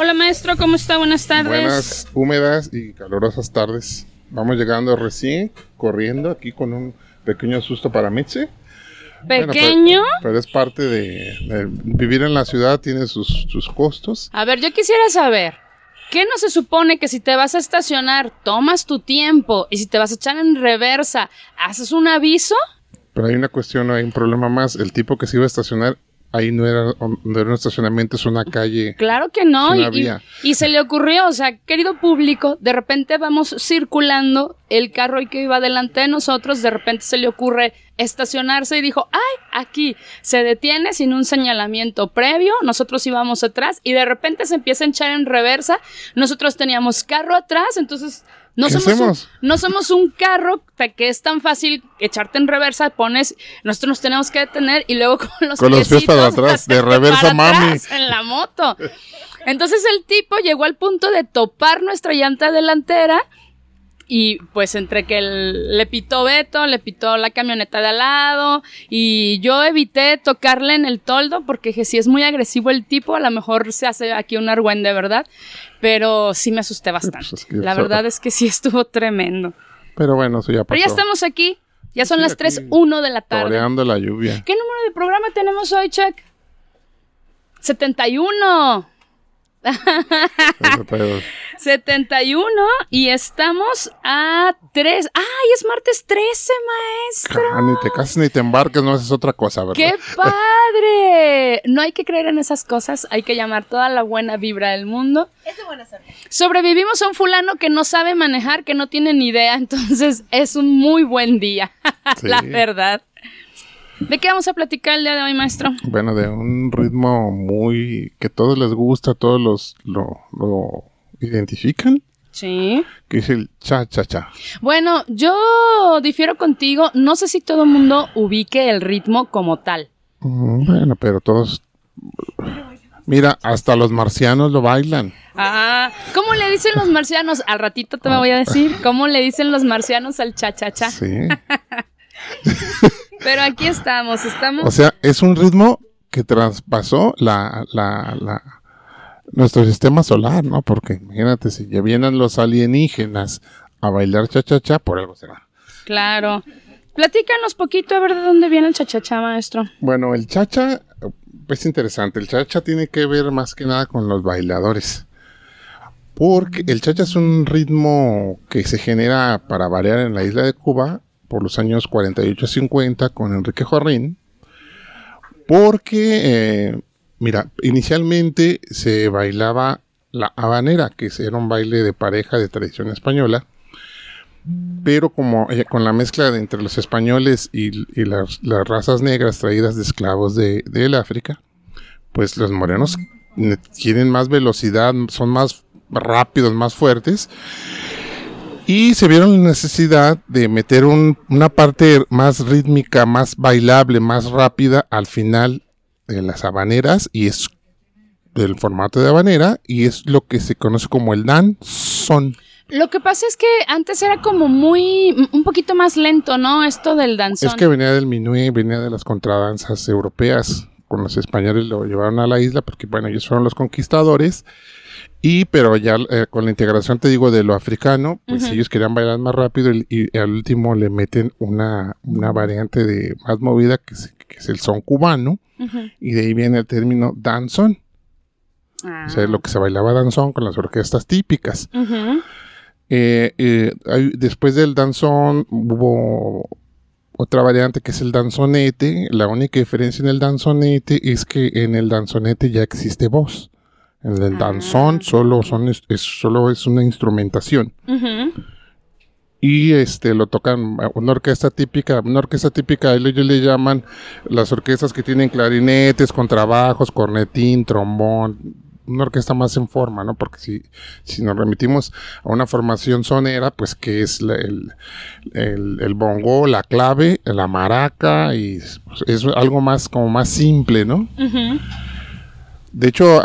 Hola maestro, ¿cómo está? Buenas tardes. Buenas, húmedas y calurosas tardes. Vamos llegando recién, corriendo aquí con un pequeño susto para Mitzi. Bueno, ¿Pequeño? pero, pero es parte de, de vivir en la ciudad, tiene sus, sus costos. A ver, yo quisiera saber, ¿qué no se supone que si te vas a estacionar, tomas tu tiempo y si te vas a echar en reversa, haces un aviso? Pero hay una cuestión, hay un problema más. El tipo que se iba a estacionar, ahí no era, no era un estacionamiento, es una calle. Claro que no. Y- y se le ocurrió, o sea, querido público, de repente vamos circulando el carro que iba delante de nosotros, de repente se le ocurre estacionarse y dijo, ay, aquí, se detiene sin un señalamiento previo, nosotros íbamos atrás y de repente se empieza a echar en reversa, nosotros teníamos carro atrás, entonces no ¿Qué somos, un, hacemos? no somos un carro que es tan fácil echarte en reversa, pones, nosotros nos tenemos que detener y luego con los Con los pies para atrás, de reversa, mami. atrás en la moto. Entonces el tipo llegó al punto de topar nuestra llanta delantera y pues entre que el- le pitó Beto, le pitó la camioneta de al lado y yo evité tocarle en el toldo porque dije, si es muy agresivo el tipo, a lo mejor se hace aquí un argüende, ¿verdad? Pero sí me asusté bastante. pues es que la verdad es que sí estuvo tremendo. Pero bueno, eso ya pasó. Pero ya estamos aquí. Ya son Sí, las aquí 3.1 de la tarde. Toreando la lluvia. ¿Qué número de programa tenemos hoy, Chuck? 71. Eso te- 71 y estamos a 3. ¡Ay, es martes 13, maestro! Ah, ni te casas ni te embarques, no haces otra cosa, ¿verdad? ¡Qué padre! No hay que creer en esas cosas, hay que llamar toda la buena vibra del mundo. Es de buena suerte. Sobrevivimos a un fulano que no sabe manejar, que no tiene ni idea, entonces es un muy buen día, la verdad. ¿De qué vamos a platicar el día de hoy, maestro? Bueno, de un ritmo muy que a todos les gusta, todos los lo, lo identifican, Sí. que es el cha cha cha. Bueno, yo difiero contigo. No sé si todo el mundo ubique el ritmo como tal. Mm, Bueno, pero todos Mira, hasta los marcianos lo bailan. Ah, ¿cómo le dicen los marcianos? Al ratito te me voy a decir. ¿Cómo le dicen los marcianos al cha-cha-cha? Sí. Pero aquí estamos, estamos. O sea, es un ritmo que traspasó la, la, la, nuestro sistema solar, ¿no? Porque imagínate, si ya vienen los alienígenas a bailar cha-cha-cha, por algo será. Claro. Platícanos poquito a ver de dónde viene el cha-cha-cha, maestro. Bueno, el chacha es interesante. El chacha tiene que ver más que nada con los bailadores. Porque el chacha es un ritmo que se genera para variar en la isla de Cuba por los años 48-50 con Enrique Jorrín. Porque, eh, mira, inicialmente se bailaba la habanera, que era un baile de pareja de tradición española pero como eh, con la mezcla de entre los españoles y, las, razas negras traídas de esclavos de, del África, pues los morenos ne- tienen más velocidad, son más rápidos, más fuertes, y se vieron la necesidad de meter un- una parte más rítmica, más bailable, más rápida al final de las habaneras, y es del formato de habanera, y es lo que se conoce como el danzón. Lo que pasa es que antes era como muy, un poquito más lento, ¿no? Esto del danzón. Es que venía del minué, venía de las contradanzas europeas. Con los españoles lo llevaron a la isla porque, bueno, ellos fueron los conquistadores. Y, pero ya eh, con la integración, te digo, de lo africano, pues ellos querían bailar más rápido y, y al último le meten una, una variante de más movida que es, que es el son cubano. Y de ahí viene el término danzón. Ah. O sea, lo que se bailaba danzón con las orquestas típicas. Eh, eh, hay- después del danzón hubo otra variante que es el danzonete. La única diferencia en el danzonete es que en el danzonete ya existe voz. En el Ah. danzón solo, son, es, es- solo es una instrumentación. Ujú. Y este lo tocan una orquesta típica. Una orquesta típica, ellos le llaman las orquestas que tienen clarinetes, contrabajos, cornetín, trombón, una orquesta más en forma, ¿no? Porque si, si nos remitimos a una formación sonera, pues que es el, el, bongo, la clave, la maraca, y pues, es algo más como más simple, ¿no? De hecho,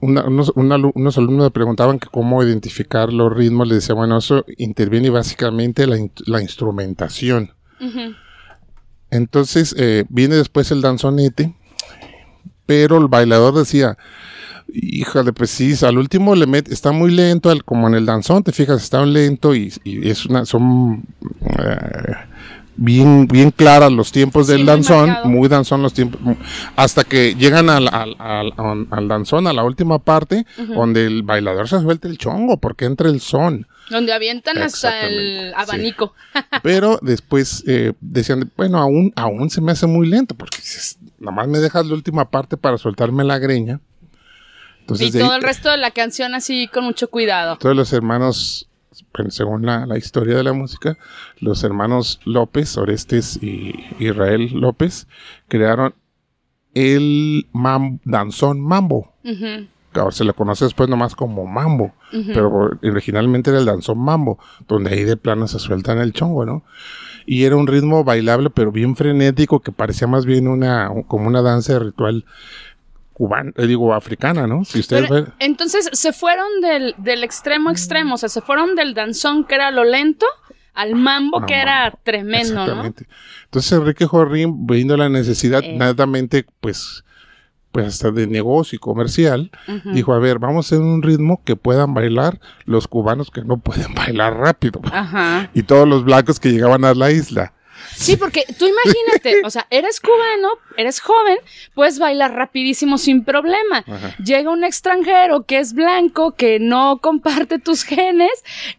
a unos, alumnos me preguntaban que cómo identificar los ritmos. Les decía, bueno, eso interviene básicamente la, la instrumentación. Entonces eh, viene después el danzonete, pero el bailador decía, híjole, pues sí, al último le mete, está muy lento, como en el danzón, te fijas, está lento y, es una, son... Eh, bien, bien claras los tiempos del danzón, muy, danzón los tiempos, hasta que llegan al, al, danzón, a la última parte, donde el bailador se suelta el chongo, porque entra el son. Donde avientan hasta el abanico. Pero después eh, decían, bueno, aún, aún se me hace muy lento, porque nomás me dejas la última parte para soltarme la greña. y todo el resto de la canción así con mucho cuidado. Todos los hermanos según la, historia de la música, los hermanos López, Orestes y Israel López, crearon el danzón mambo. Ahora se le conoce después nomás como mambo, pero originalmente era el danzón mambo, donde ahí de plano se sueltan el chongo, ¿no? Y era un ritmo bailable, pero bien frenético, que parecía más bien una, como una danza ritual cubana, eh, digo, africana, ¿no? Si ustedes Entonces se fueron del, del, extremo extremo, o sea, se fueron del danzón que era lo lento al mambo que era tremendo, Exactamente. Entonces Enrique Jorrín, viendo la necesidad, eh. pues, pues hasta de negocio y comercial, dijo, a ver, vamos a hacer un ritmo que puedan bailar los cubanos que no pueden bailar rápido. Ajá. Y todos los blancos que llegaban a la isla. Sí, porque tú imagínate, o sea, eres cubano, eres joven, puedes bailar rapidísimo sin problema. Llega un extranjero que es blanco, que no comparte tus genes,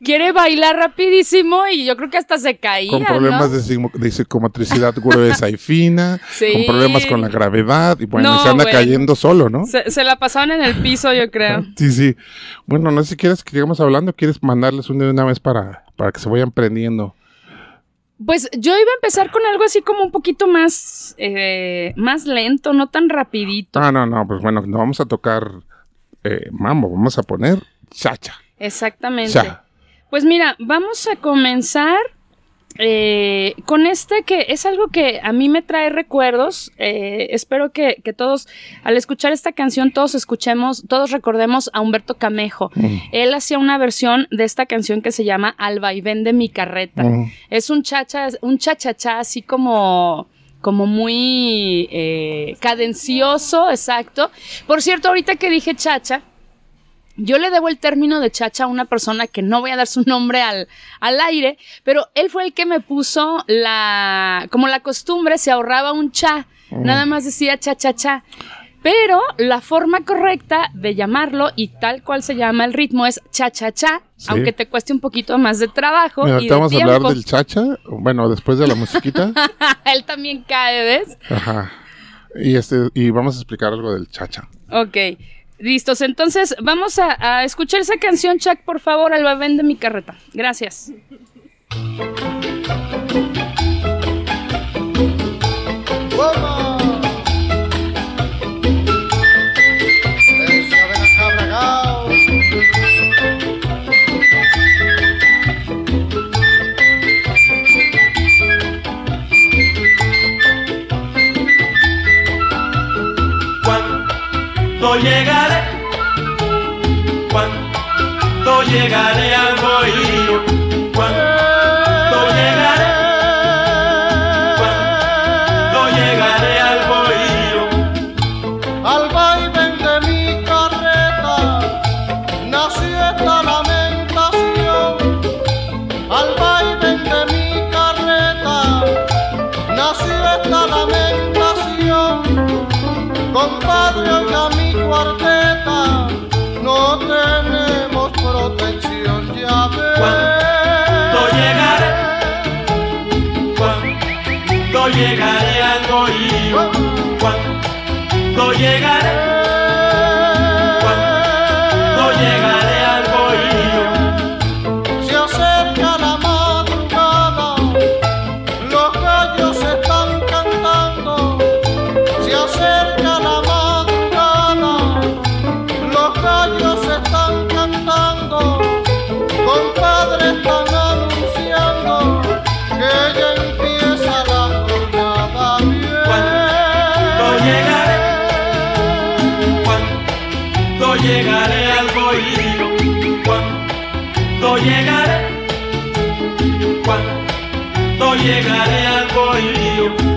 quiere bailar rapidísimo y yo creo que hasta se caía. Con problemas de, psicomotricidad gruesa y fina, con problemas con la gravedad y bueno, se anda cayendo solo, ¿no? Se, la pasaban en el piso, yo creo. sí, sí. Bueno, no sé si quieres que sigamos hablando, quieres mandarles una, una vez para, para que se vayan prendiendo. Pues yo iba a empezar con algo así como un poquito más, eh, más lento, no tan rapidito. Ah, no, no, pues bueno, no vamos a tocar eh, mambo, vamos a poner chacha. Exactamente. Pues mira, vamos a comenzar eh, con este que es algo que a mí me trae recuerdos, eh, espero que, todos, al escuchar esta canción, todos escuchemos, todos recordemos a Humberto Camejo. Mm. Él hacía una versión de esta canción que se llama Al vaivén de mi carreta. Mm. Es un chacha, un chachachá así como como muy eh, cadencioso, exacto. Por cierto, ahorita que dije chacha, yo le debo el término de chacha a una persona que no voy a dar su nombre al, al aire, pero él fue el que me puso la, como la costumbre, se ahorraba un cha, mm. nada más decía cha cha cha. Pero la forma correcta de llamarlo y tal cual se llama el ritmo es cha cha cha, aunque te cueste un poquito más de trabajo. y vamos a hablar del chacha, bueno, después de la musiquita. él también cae, ¿ves? Ajá. Y, este, y vamos a explicar algo del chacha. Ok. Listos, entonces vamos a, escuchar esa canción, Chuck, por favor, al babén de mi carreta. Gracias. Llegaré, cuando llegaré al you.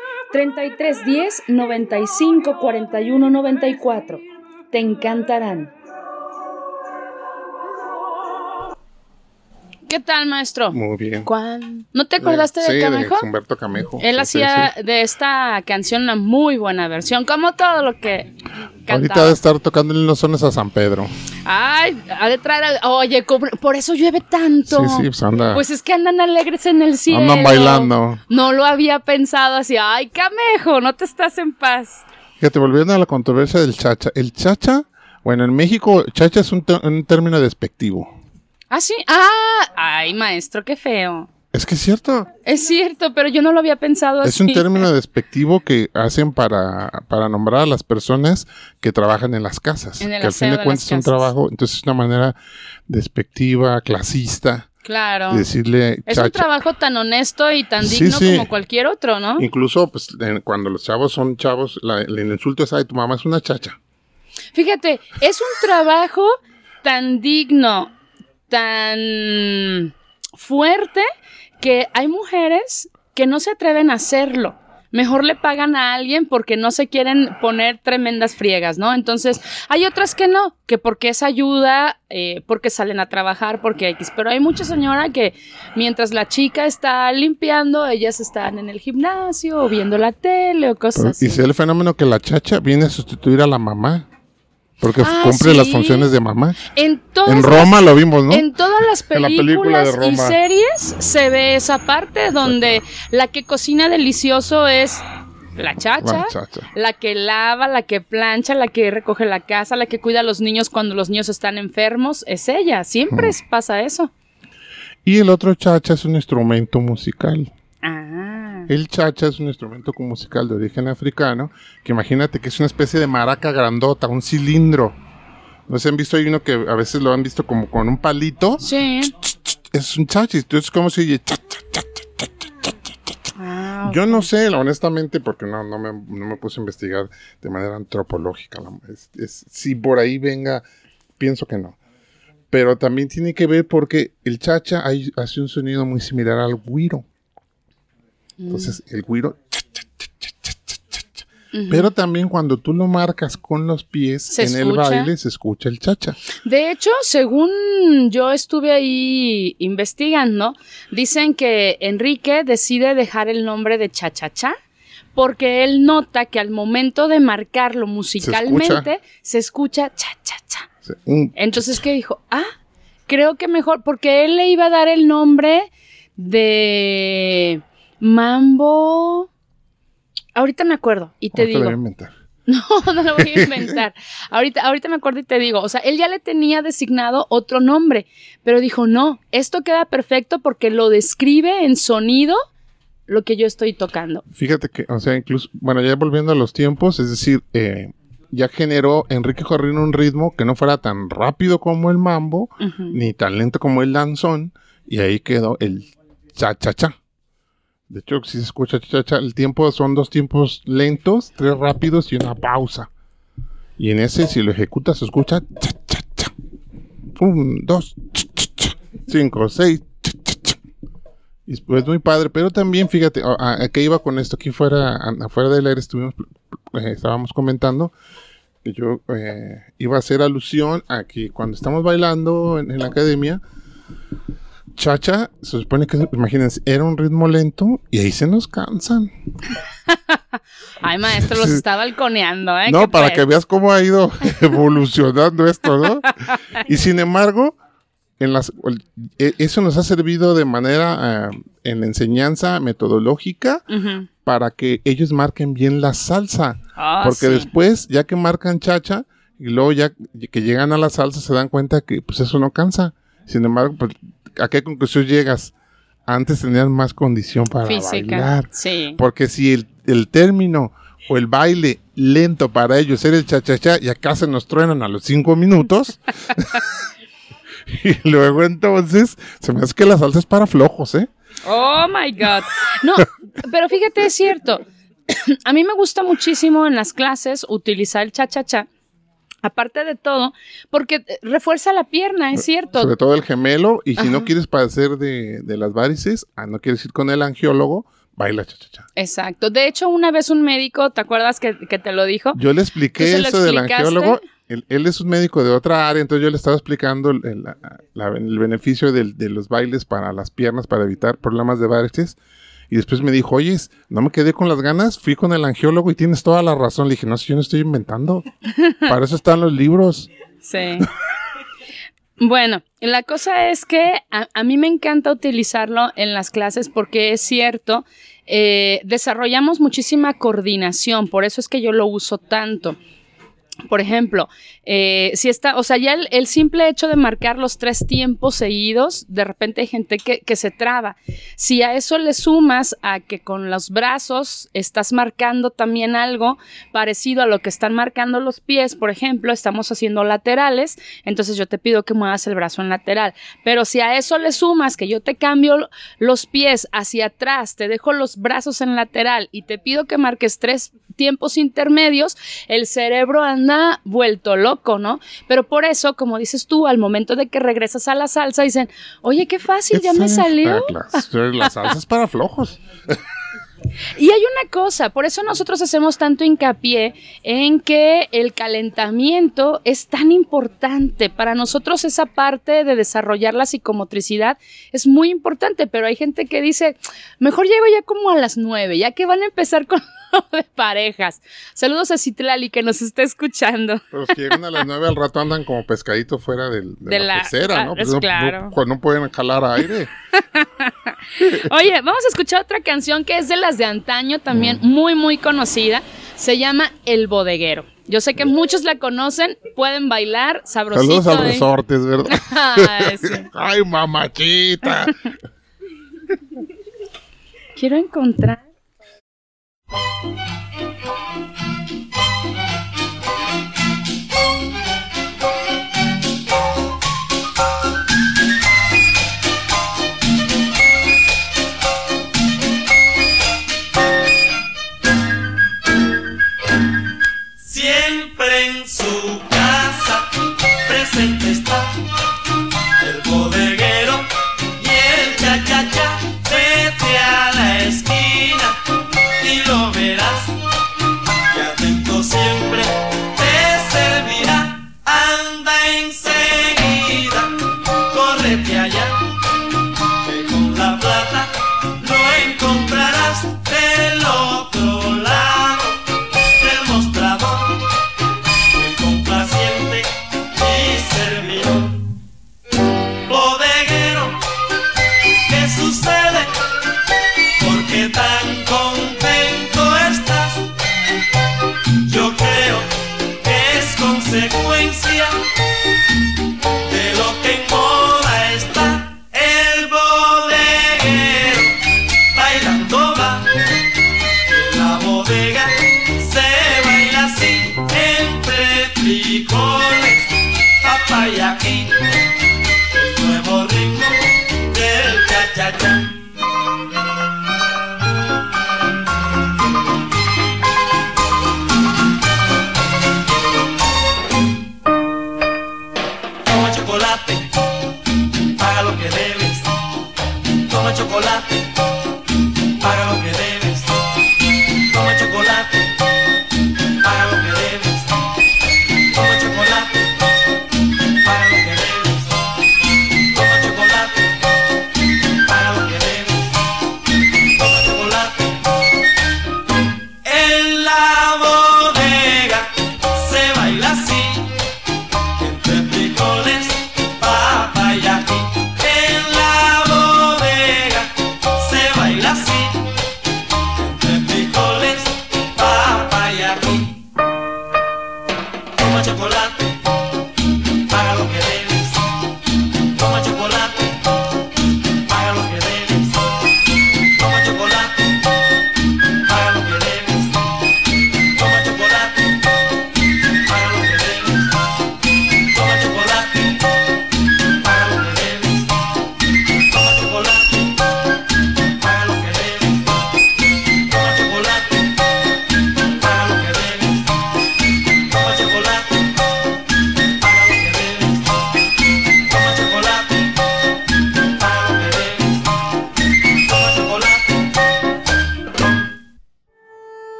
3310 95 41 94. Te encantarán. ¿Qué tal, maestro? Muy bien. ¿Cuán- ¿No te acordaste Sí, de Camejo? Humberto Camejo. Él Sí, sí, hacía sí. de esta canción una muy buena versión, como todo lo que Ahorita cantaba. ha de estar tocando los sones a San Pedro. Ay, ha de traer al... Oye, por eso llueve tanto. Sí, sí, pues anda. Pues es que andan alegres en el cielo. Andan bailando. No lo había pensado así. Ay, Camejo, no te estás en paz. Fíjate, volviendo a la controversia del chacha. El chacha, bueno, en México, chacha es un término despectivo. Ah, sí. Ah, ay, maestro, qué feo. Es que es cierto. Es cierto, pero yo no lo había pensado así. Es un término despectivo que hacen para, para nombrar a las personas que trabajan en las casas. En el que al fin de de cuentas es un trabajo, entonces es una manera despectiva, clasista, Claro. de decirle Es un trabajo tan honesto y tan digno sí. como cualquier otro, ¿no? Incluso, pues, cuando los chavos son chavos, la- el insulto es, ay, tu mamá es una chacha. Fíjate, es un trabajo tan digno, tan fuerte, que hay mujeres que no se atreven a hacerlo. Mejor le pagan a alguien porque no se quieren poner tremendas friegas, ¿no? Entonces, hay otras que no, que porque es ayuda, eh, porque salen a trabajar, porque X. Pero hay mucha señora que mientras la chica está limpiando, ellas están en el gimnasio o viendo la tele o cosas Pero- así. y se da el fenómeno que la chacha viene a sustituir a la mamá. Porque Ah, cumple las funciones de mamá. En todas En las- Roma lo vimos, ¿no? En todas las En la película de películas y series se ve esa parte donde la que cocina delicioso es la chacha, La chacha. la que lava, la que plancha, la que recoge la casa, la que cuida a los niños cuando los niños están enfermos, es ella. Siempre es- pasa eso. Y el otro chacha es un instrumento musical. Ah. El chacha es un instrumento musical de origen africano, que imagínate que es una especie de maraca grandota, un cilindro. ¿No se han visto? Hay uno que a veces lo han visto como con un palito. Sí. Es un chacha, entonces como se oye Yo no sé, honestamente, porque no, no, me, no me puse a investigar de manera antropológica. es- es- si por ahí venga, pienso que no. Pero también tiene que ver porque el chacha hay- hace un sonido muy similar al güiro. Entonces, el güiro. cha, cha, cha, cha, cha, cha, cha, cha. Pero también cuando tú lo marcas con los pies en el baile, se escucha el chacha. De hecho, según yo estuve ahí investigando, dicen que Enrique decide dejar el nombre de Cha-Cha-Cha porque él nota que al momento de marcarlo musicalmente se escucha sea, un- Entonces, ¿qué dijo? Ah, creo que mejor, porque él le iba a dar el nombre de Mambo. Ahorita me acuerdo y te ahorita lo digo. voy a inventar. No, no lo voy a inventar. ahorita, ahorita me acuerdo y te digo, o sea, él ya le tenía designado otro nombre, pero dijo, no, esto queda perfecto porque lo describe en sonido lo que yo estoy tocando. Fíjate que, o sea, incluso, bueno, ya volviendo a los tiempos, es decir, eh, ya generó Enrique Jorrín un ritmo que no fuera tan rápido como el mambo, ni tan lento como el danzón, y ahí quedó el cha-cha-cha. De hecho, si se escucha cha-cha-cha, el tiempo son dos tiempos lentos, tres rápidos y una pausa. Y en ese, si lo ejecutas, se escucha cha-cha-cha. Un, dos, cinco, seis. Y pues muy padre, pero también fíjate, a, a- a qué iba con esto, aquí fuera, afuera del aire estuvimos, eh, estábamos comentando que yo eh, iba a hacer alusión a que cuando estamos bailando en la academia, Chacha, se supone que, imagínense, era un ritmo lento y ahí se nos cansan. Ay, maestro, los está balconeando, ¿eh? No, ¿Qué para pues? que veas cómo ha ido evolucionando esto, ¿no? Y sin embargo, en las, e- eso nos ha servido de manera eh, en la enseñanza metodológica para que ellos marquen bien la salsa. Ah, Porque sí. después, ya que marcan chacha, y luego ya que llegan a la salsa, se dan cuenta que pues eso no cansa. Sin embargo, pues, ¿a qué conclusión llegas? Antes tenían más condición para Física. bailar. Sí. Porque si el, el término o el baile lento para ellos era el cha-cha-cha y acá se nos truenan a los cinco minutos. y luego entonces, se me hace que la salsa es para flojos, ¿eh? Oh my God. No, pero fíjate, es cierto. A mí me gusta muchísimo en las clases utilizar el cha-cha-cha. Aparte de todo, porque eh, refuerza la pierna, es cierto. Sobre todo el gemelo. Y si no quieres padecer de, de las varices, ah, no quieres ir con el angiólogo, baila cha-cha-cha. Exacto. De hecho, una vez un médico, ¿te acuerdas que, que te lo dijo? Yo le expliqué ¿Tú se lo eso del angiólogo. Él, él es un médico de otra área, entonces yo le estaba explicando el, la- el beneficio del- de los bailes para las piernas, para evitar problemas de varices. Y después me dijo, oye, no me quedé con las ganas, fui con el angiólogo y tienes toda la razón. Le dije, no, si yo no estoy inventando. Para eso están los libros. Sí. Bueno, la cosa es que a, a mí me encanta utilizarlo en las clases porque es cierto, eh, desarrollamos muchísima coordinación, por eso es que yo lo uso tanto. Por ejemplo, eh, si está, o sea, ya el, simple hecho de marcar los tres tiempos seguidos, de repente hay gente que se traba. Si a eso le sumas a que con los brazos estás marcando también algo parecido a lo que están marcando los pies, por ejemplo, estamos haciendo laterales, entonces yo te pido que muevas el brazo en lateral. Pero si a eso le sumas que yo te cambio los pies hacia atrás, te dejo los brazos en lateral y te pido que marques tres tiempos intermedios, el cerebro anda vuelto loco, ¿no? Pero por eso, como dices tú, al momento de que regresas a la salsa, dicen, oye, qué fácil, ya me salió. Las, las salsas para flojos. Y hay una cosa, por eso nosotros hacemos tanto hincapié en que el calentamiento es tan importante. Para nosotros esa parte de desarrollar la psicomotricidad es muy importante, pero hay gente que dice, mejor llego ya como a las nueve, ya que van a empezar con de parejas. Saludos a Citlali que nos está escuchando. Pero si llegan a las nueve al rato andan como pescadito fuera del- de, De la, la- pecera, ah, ¿no? es no, claro. no- no pueden jalar aire. Oye, vamos a escuchar otra canción que es de las de antaño, también muy, muy conocida. Se llama El Bodeguero. Yo sé que muchos la conocen, pueden bailar sabrosito. Saludos al ¿eh? resortes, ¿verdad? Ay, sí. Ay, mamachita. Quiero encontrar. thank you.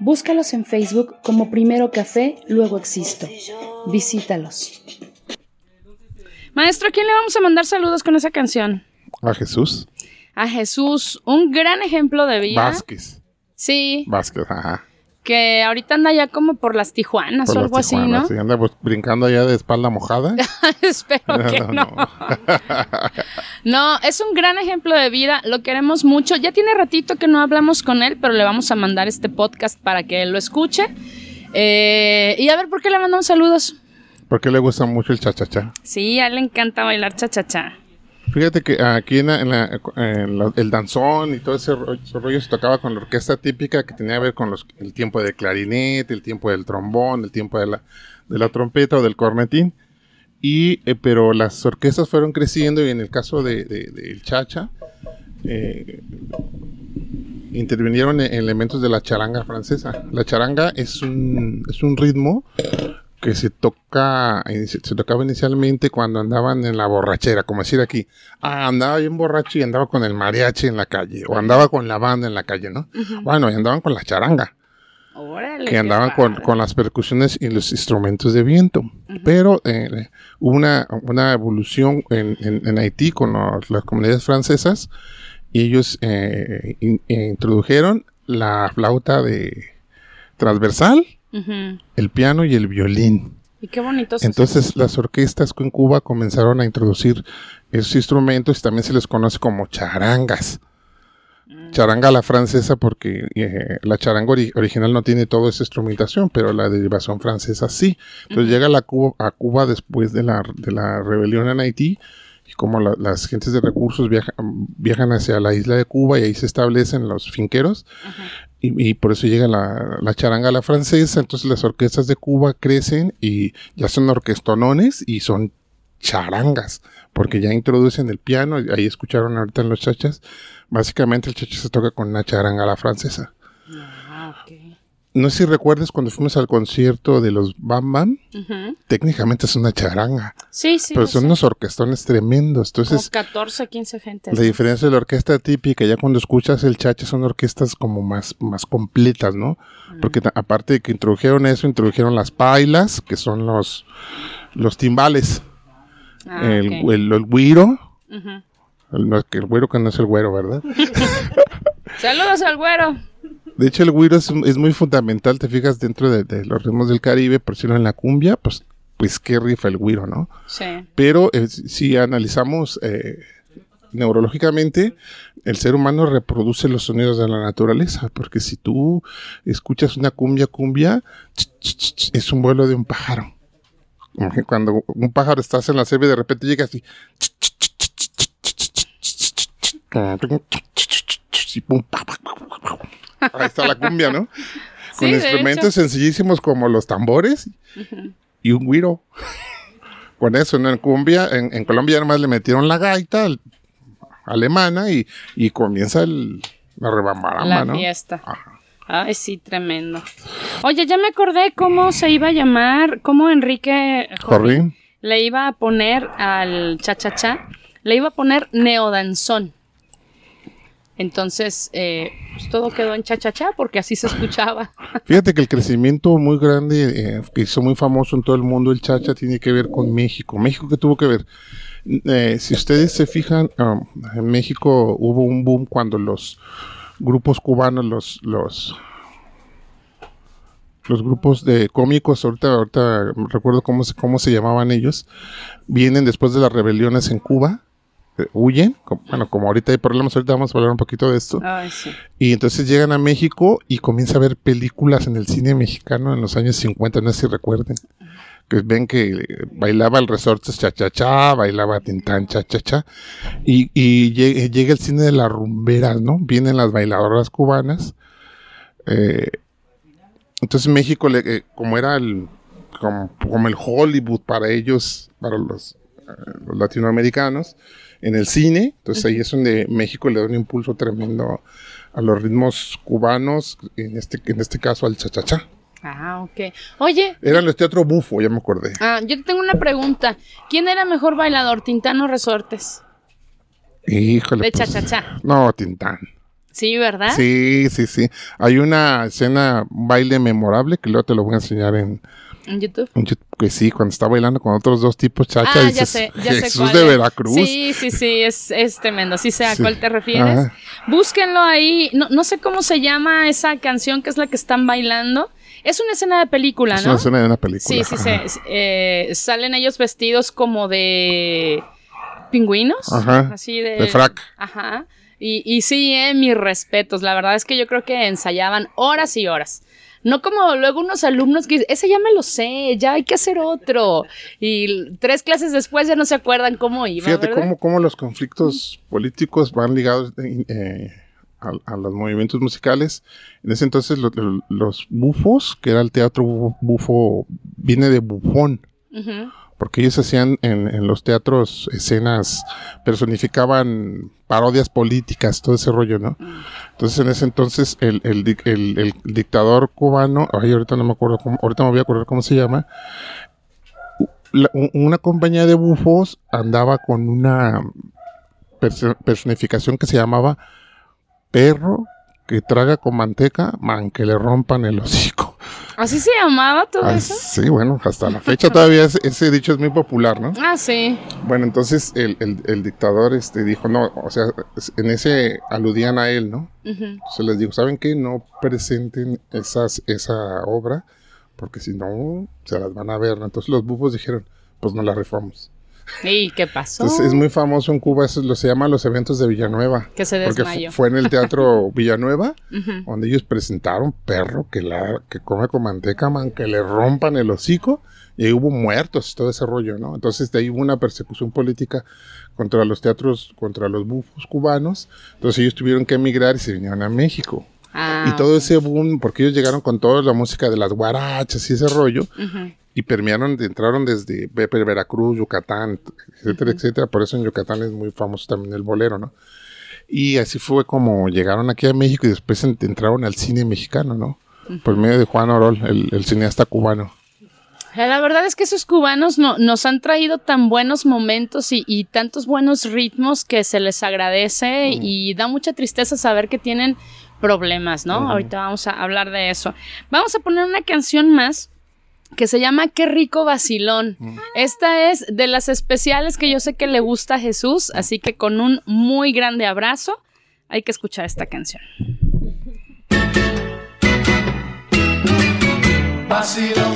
Búscalos en Facebook como Primero Café, luego Existo. Visítalos. Maestro, ¿a quién le vamos a mandar saludos con esa canción? A Jesús A Jesús, un gran ejemplo de vida. Vázquez. Sí, Vázquez, ajá. Que ahorita anda ya como por las Tijuanas Por o las algo así, ¿no? sí, anda pues, brincando allá de espalda mojada. Espero que no. No, es un gran ejemplo de vida, lo queremos mucho. Ya tiene ratito que no hablamos con él, pero le vamos a mandar este podcast para que él lo escuche. Eh, y a ver, ¿por qué le mandamos saludos? Porque le gusta mucho el cha-cha-cha. Sí, a él le encanta bailar cha-cha-cha. Fíjate que aquí en, la- en la- en la- el danzón y todo ese ro- ese rollo se tocaba con la orquesta típica que tenía que ver con los, el tiempo de clarinete, el tiempo del trombón, el tiempo de la, de la trompeta o del cornetín. Y, eh, pero las orquestas fueron creciendo y en el caso de, de- del chacha, eh, intervinieron en elementos de la charanga francesa. La charanga es un, es un ritmo que se toca inici- se tocaba inicialmente cuando andaban en la borrachera, como decir aquí, ah, andaba bien borracho y andaba con el mariachi en la calle, o andaba con la banda en la calle, ¿no? Bueno, y andaban con la charanga, Órale. que andaban con, con las percusiones y los instrumentos de viento. Pero eh, hubo una, una evolución en, en- en Haití con los- las comunidades francesas y ellos eh, in- eh, introdujeron la flauta de transversal, El piano y el violín. Y qué bonito. se Entonces las orquestas en Cuba comenzaron a introducir esos instrumentos y también se les conoce como charangas. Charanga a la francesa porque eh, la charanga ori- original no tiene toda esa instrumentación, pero la derivación francesa sí. Entonces llega la Cuba, a Cuba después de la, de la rebelión en Haití y como la- las gentes de recursos viaja- viajan hacia la isla de Cuba y ahí se establecen los finqueros y, y por eso llega la, la charanga a la francesa. Entonces las orquestas de Cuba crecen y ya son orquestonones y son charangas, porque ya introducen el piano. Ahí escucharon ahorita en los chachas. Básicamente el chacha se toca con una charanga a la francesa. Ah, ok. No sé si recuerdas cuando fuimos al concierto de los Bam Bam, técnicamente es una charanga, Sí, sí. pero son sé. unos orquestones tremendos. Como Entonces, 14, 15 gente. La diferencia de la orquesta típica, ya cuando escuchas el chacha, son orquestas como más, más completas, ¿no? Porque aparte de que introdujeron eso, introdujeron las pailas, que son los, los timbales, Ah, el, ok. el, el güiro, el, güiro que no es el güero, ¿verdad? Saludos al güero. De hecho, el güiro es, es muy fundamental, te fijas, dentro de, de los ritmos del Caribe, por decirlo en la cumbia, pues, pues qué rifa el güiro, ¿no? Sí. Pero eh, si analizamos eh, neurológicamente, el ser humano reproduce los sonidos de la naturaleza, porque si tú escuchas una cumbia, cumbia, ch, ch, ch, es un vuelo de un pájaro. Como que Cuando un pájaro está en la selva y de repente llega así, ch, ch, ch, ch, ch, y pum, pa, pa, pa, pa, pa. Ahí está la cumbia, ¿no? Sí, Con instrumentos hecho. sencillísimos como los tambores y un güiro. Con eso, ¿no? En cumbia, en, en Colombia nada más le metieron la gaita el- alemana y, y comienza el, la rebambaramba, La ¿no? fiesta. Ajá. Ay, sí, tremendo. Oye, ya me acordé cómo se iba a llamar, cómo Enrique Jorrín. le iba a poner al cha-cha-cha, le iba a poner neodanzón. Entonces, eh, pues todo quedó en cha-cha-cha porque así se escuchaba. Fíjate que el crecimiento muy grande, eh, que hizo muy famoso en todo el mundo el chacha, tiene que ver con México. ¿México qué tuvo que ver? Eh, si ustedes se fijan, um, en México hubo un boom cuando los grupos cubanos, los, los, los grupos de cómicos, ahorita, ahorita recuerdo cómo se, cómo se llamaban ellos, vienen después de las rebeliones en Cuba, huyen, como- bueno, como ahorita hay problemas, ahorita vamos a hablar un poquito de esto. Ay, sí. Y entonces llegan a México y comienza a ver películas en el cine mexicano en los años 50, no sé si recuerden. Que ven que eh, bailaba el resortes cha cha cha, bailaba tintán cha cha cha. Y, y lle- llega el cine de las rumberas, ¿no? Vienen las bailadoras cubanas. Eh, entonces México, le- eh, como era el, como, como el Hollywood para ellos, para los, eh, los latinoamericanos, en el cine, entonces ahí es donde México le da un impulso tremendo a los ritmos cubanos, en este, en este caso al cha-cha-cha. Ah, ok. Oye, Eran los teatros bufo, ya me acordé. ah, yo te tengo una pregunta. ¿Quién era mejor bailador, Tintán o Resortes? Híjole. De pues, cha-cha-cha. No, Tintán. Sí, ¿verdad? Sí, sí, sí. Hay una escena, un baile memorable que luego te lo voy a enseñar en, En YouTube. en YouTube, que sí, cuando está bailando con otros dos tipos chacha, Ah, ya sé, ya sé Jesús cuál de es. Veracruz. Sí, sí, sí, es, es tremendo. Sí sé a Sí. cuál te refieres. Ajá. Búsquenlo ahí. No, no sé cómo se llama esa canción que es la que están bailando. Es una escena de película, Es ¿no? una escena de una película. Sí, sí, sí. Ajá. Eh, salen ellos vestidos como de pingüinos. Ajde Así de. de frac. Ajá. Y, y sí, eh, mis respetos. La verdad es que yo creo que ensayaban horas y horas. No como luego unos alumnos que dicen, ese ya me lo sé, ya hay que hacer otro. Y tres clases después ya no se acuerdan cómo iba. Fíjate ¿verdad? cómo, cómo los conflictos políticos van ligados eh, eh, a, a los movimientos musicales. En ese entonces lo- lo- los bufos, que era el teatro bufo, bufo, viene de bufón. Ujú. Porque ellos hacían en, en los teatros escenas, personificaban parodias políticas, todo ese rollo, ¿no? Entonces en ese entonces el, el dic- el- el dictador cubano, ay, ahorita no me acuerdo, cómo, ahorita me voy a acordar cómo se llama, la- una compañía de bufos andaba con una perso- personificación que se llamaba perro que traga con manteca, man, que le rompan el hocico. ¿Así se llamaba todo Ah, eso? sí, bueno, hasta la fecha todavía ese, ese dicho es muy popular, ¿no? Ah, sí. Bueno, entonces el, el- el dictador este, dijo, no, o sea, en ese aludían a él, ¿no? Entonces les digo, ¿saben qué? No presenten esas, esa obra, porque si no, se las van a ver, ¿no? Entonces los bufos dijeron, pues no la rifamos. ¿Y qué pasó? Entonces es muy famoso en Cuba, eso lo se llama los eventos de Villanueva. Que se Porque desmayó. fue en el teatro Villanueva, donde ellos presentaron perro que la que come con manteca, man, que le rompan el hocico, y hubo muertos, todo ese rollo, ¿no? Entonces de ahí hubo una persecución política contra los teatros, contra los bufos cubanos, entonces ellos tuvieron que emigrar y se vinieron a México. Ah, y todo ese boom, porque ellos llegaron con toda la música de las guarachas y ese rollo, ujú. Y permearon, entraron desde Ve- Veracruz, Yucatán, etcétera, etcétera. Por eso en Yucatán es muy famoso también el bolero, ¿no? Y así fue como llegaron aquí a México y después en- entraron al cine mexicano, ¿no? Por medio de Juan Orol, el, el cineasta cubano. Eh, La verdad es que esos cubanos no- nos han traído tan buenos momentos y, y tantos buenos ritmos que se les agradece y da mucha tristeza saber que tienen problemas, ¿no? Ahorita vamos a hablar de eso. Vamos a poner una canción más que se llama Qué rico vacilón. Esta es de las especiales que yo sé que le gusta a Jesús, así que con un muy grande abrazo hay que escuchar esta canción. Vacilón,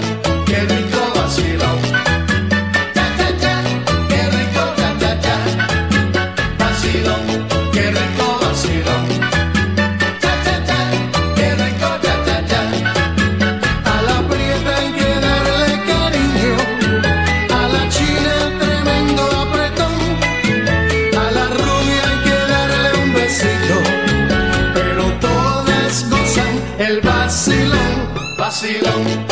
vacilón,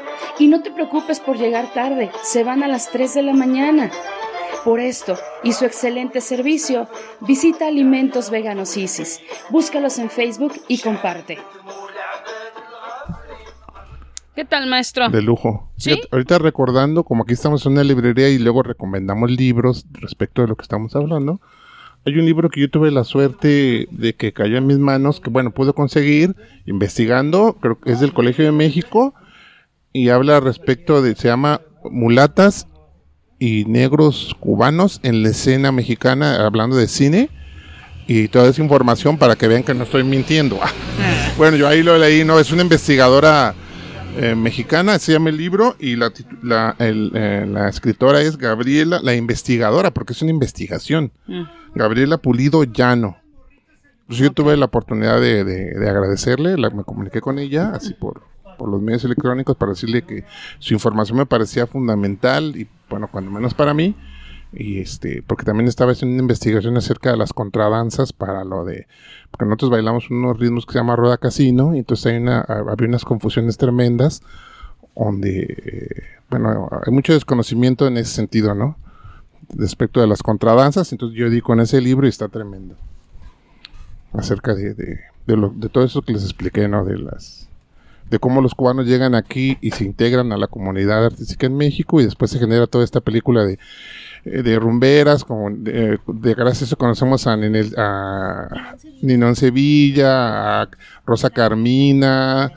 Y no te preocupes por llegar tarde, se van a las 3 de la mañana. Por esto y su excelente servicio, visita Alimentos Veganos Isis. Búscalos en Facebook y comparte. ¿Qué tal, maestro? De lujo. ¿Sí? Fíjate, ahorita recordando, como aquí estamos en una librería y luego recomendamos libros respecto de lo que estamos hablando. Hay un libro que yo tuve la suerte de que cayó en mis manos, que bueno, pude conseguir investigando, creo que es del Colegio de México y habla respecto de, se llama Mulatas y Negros Cubanos en la escena mexicana, hablando de cine. Y toda esa información para que vean que no estoy mintiendo. Bueno, yo ahí lo leí, no, es una investigadora eh, mexicana, se llama el libro, y la, la, el, eh, la escritora es Gabriela, la investigadora, porque es una investigación. Mm. Gabriela Pulido Llano. Pues yo tuve la oportunidad de, de- de agradecerle, la- me comuniqué con ella, así por, por los medios electrónicos, para decirle que su información me parecía fundamental, y bueno, cuando menos para mí, y este, porque también estaba haciendo una investigación acerca de las contradanzas para lo de, porque nosotros bailamos unos ritmos que se llama Rueda Casino, y entonces hay una, había unas confusiones tremendas, donde, eh, bueno, hay mucho desconocimiento en ese sentido, ¿no? Respecto de las contradanzas, entonces yo di con ese libro y está tremendo. Acerca de, de, de, todo eso que les expliqué, ¿no? De las de cómo los cubanos llegan aquí y se integran a la comunidad artística en México y después se genera toda esta película de, eh, de rumberas, como de, de gracias a eso conocemos a, Ninel, a Ninón Sevilla, a Rosa Carmina,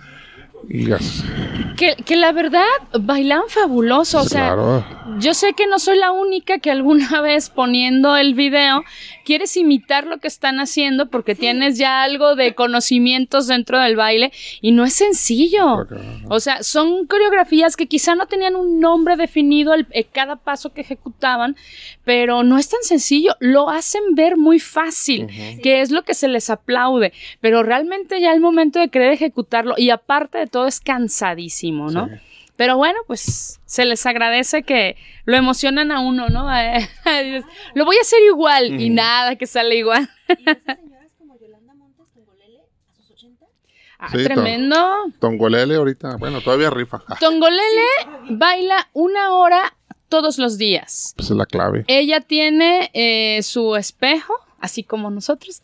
Que, que la verdad bailan fabuloso, o sea, claro. yo sé que no soy la única que alguna vez poniendo el video quieres imitar lo que están haciendo porque tienes ya algo de conocimientos dentro del baile y no es sencillo. O sea, son coreografías que quizá no tenían un nombre definido el, eh, cada paso que ejecutaban, pero no es tan sencillo, lo hacen ver muy fácil, que es lo que se les aplaude, pero realmente ya el momento de querer ejecutarlo y aparte de todo es cansadísimo, ¿no? Sí. Pero bueno, pues se les agradece que lo emocionan a uno, ¿no? Dices, lo voy a hacer igual y nada que sale igual. Y esas señoras como Yolanda Montes Tongolele a sus 80. Ah, Sí, tremendo. Tongolele ahorita, bueno, todavía rifa. Tongolele baila una hora todos los días. Pues es la clave. Ella tiene eh, su espejo, así como nosotros.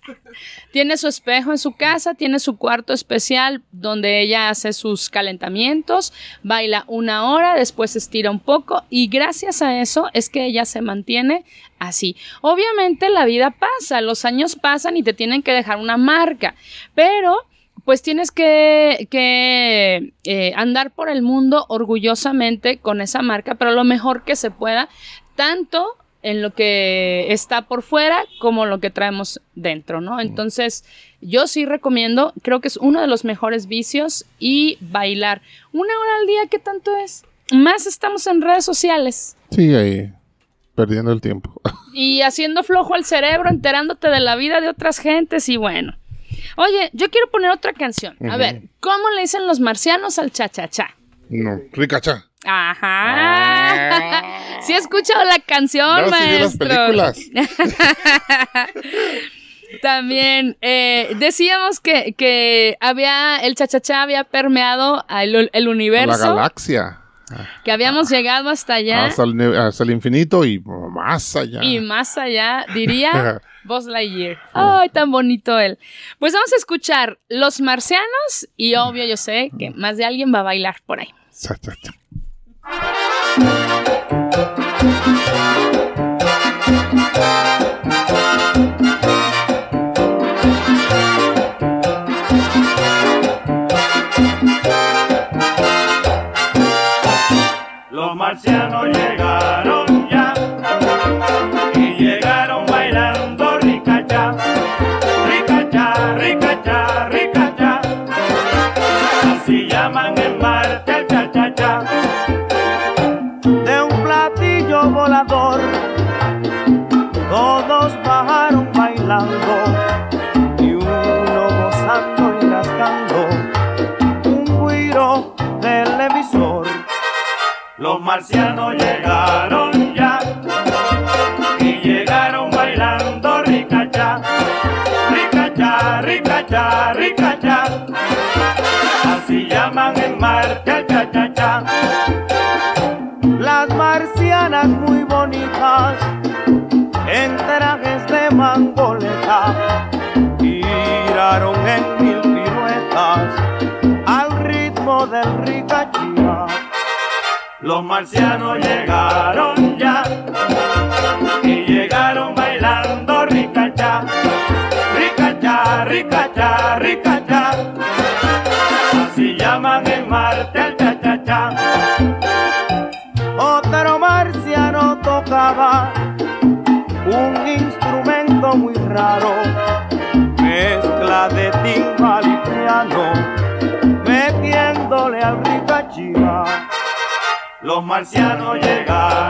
Tiene su espejo en su casa, tiene su cuarto especial donde ella hace sus calentamientos, baila una hora, después estira un poco y gracias a eso es que ella se mantiene así. Obviamente la vida pasa, los años pasan y te tienen que dejar una marca, pero pues tienes que, que, eh, andar por el mundo orgullosamente con esa marca, pero lo mejor que se pueda, tanto en lo que está por fuera como lo que traemos dentro, ¿no? Entonces, yo sí recomiendo, creo que es uno de los mejores vicios y bailar. Una hora al día, ¿qué tanto es? Más estamos en redes sociales Sí, ahí, perdiendo el tiempo. y haciendo flojo al cerebro, enterándote de la vida de otras gentes y bueno. Oye, yo quiero poner otra canción. A ver, ¿cómo le dicen los marcianos al cha-cha-cha? No, ricacha. Ajá. Sí he escuchado la canción, No, sí vi las maestro. películas. También eh, decíamos que, que había el cha-cha-cha había permeado al- el, A la universo, galaxia. que habíamos llegado hasta allá Hasta el, hasta el infinito y más allá. y más allá, diría Buzz Lightyear. Ay, tan bonito él. Pues vamos a escuchar Los Marcianos y obvio yo sé que más de alguien va a bailar por ahí. Los marcianos marcianos llegaron ya y llegaron bailando ricacha, ricacha, ricacha, ricacha. Así llaman en Marte al cha cha cha. Las marcianas muy bonitas en trajes de mangoleta giraron en mil Los marcianos llegaron ya y llegaron bailando ricacha, ricacha, ricacha, ricacha. Así llaman en Marte al cha cha cha. Otro marciano tocaba un instrumento muy raro, Los marcianos llegaron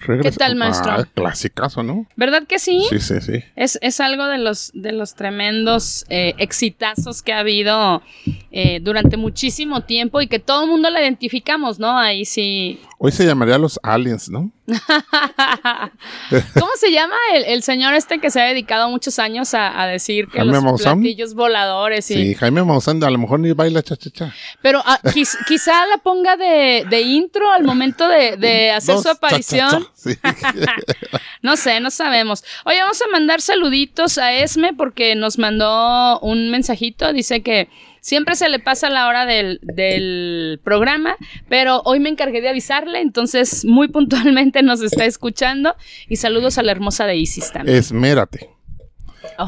Regresa- tal, maestro? Ah, clasicazo, ¿no? ¿Verdad que sí? Sí, sí, sí. Es, es algo de los, de los tremendos eh, exitazos que ha habido eh, durante muchísimo tiempo y que todo el mundo la identificamos, ¿no? Ahí sí. Hoy se llamaría los aliens, ¿no? ¿Cómo se llama el, el señor este que se ha dedicado muchos años a, a decir que Jaime los Maussan. platillos voladores y... Sí, Jaime Maussan a lo mejor ni baila cha-cha-cha. Pero ah, quiz- quizá la ponga de, de intro al momento de, de hacer Dos su aparición. Sí. No sé, no sabemos. Oye, vamos a mandar saluditos a Esme porque nos mandó un mensajito. Dice que siempre se le pasa la hora del, del programa, pero hoy me encargué de avisarle, entonces muy puntualmente nos está escuchando. Y saludos a la hermosa de Isis también. Esmérate.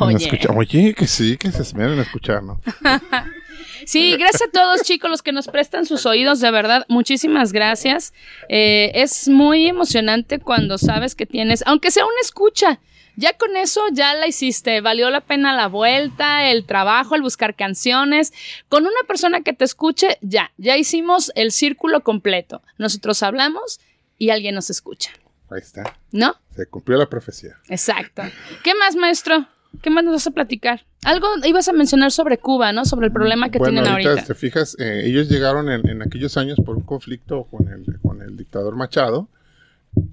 Oye. Oye, que sí, que se esmeren en escuchar, ¿no? Sí, gracias a todos chicos los que nos prestan sus oídos, de verdad, muchísimas gracias. Eh, es muy emocionante cuando sabes que tienes, aunque sea una escucha, ya con eso ya la hiciste, valió la pena la vuelta, el trabajo, el buscar canciones. Con una persona que te escuche, ya, ya hicimos el círculo completo. Nosotros hablamos y alguien nos escucha, Ahí está. ¿no? Se cumplió la profecía. Exacto. ¿Qué más, maestro? ¿Qué más nos vas a platicar? Algo ibas a mencionar sobre Cuba, ¿no? Sobre el problema que bueno, tienen ahorita, ahorita. te fijas, eh, ellos llegaron en, en aquellos años por un conflicto con el, con el dictador Machado.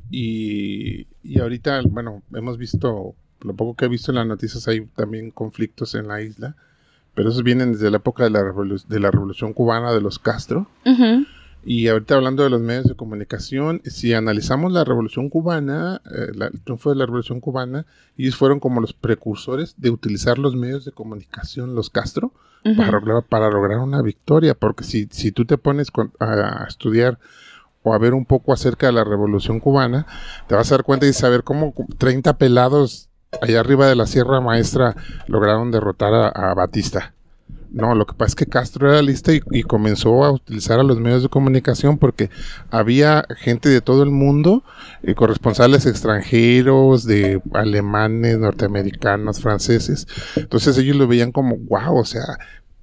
Y, y ahorita, bueno, hemos visto, lo poco que he visto en las noticias, hay también conflictos en la isla. Pero esos vienen desde la época de la, revolu- de la revolución cubana de los Castro. Y ahorita hablando de los medios de comunicación, si analizamos la revolución cubana, eh, la- el triunfo de la revolución cubana, ellos fueron como los precursores de utilizar los medios de comunicación, los Castro, para, lograr, para lograr una victoria. Porque si, si tú te pones con- a, a estudiar o a ver un poco acerca de la revolución cubana, te vas a dar cuenta y saber cómo 30 pelados allá arriba de la Sierra Maestra lograron derrotar a, Batista. No, lo que pasa es que Castro era lista y, y comenzó a utilizar a los medios de comunicación porque había gente de todo el mundo, eh, corresponsales extranjeros, de alemanes, norteamericanos, franceses. Entonces ellos lo veían como, wow, o sea,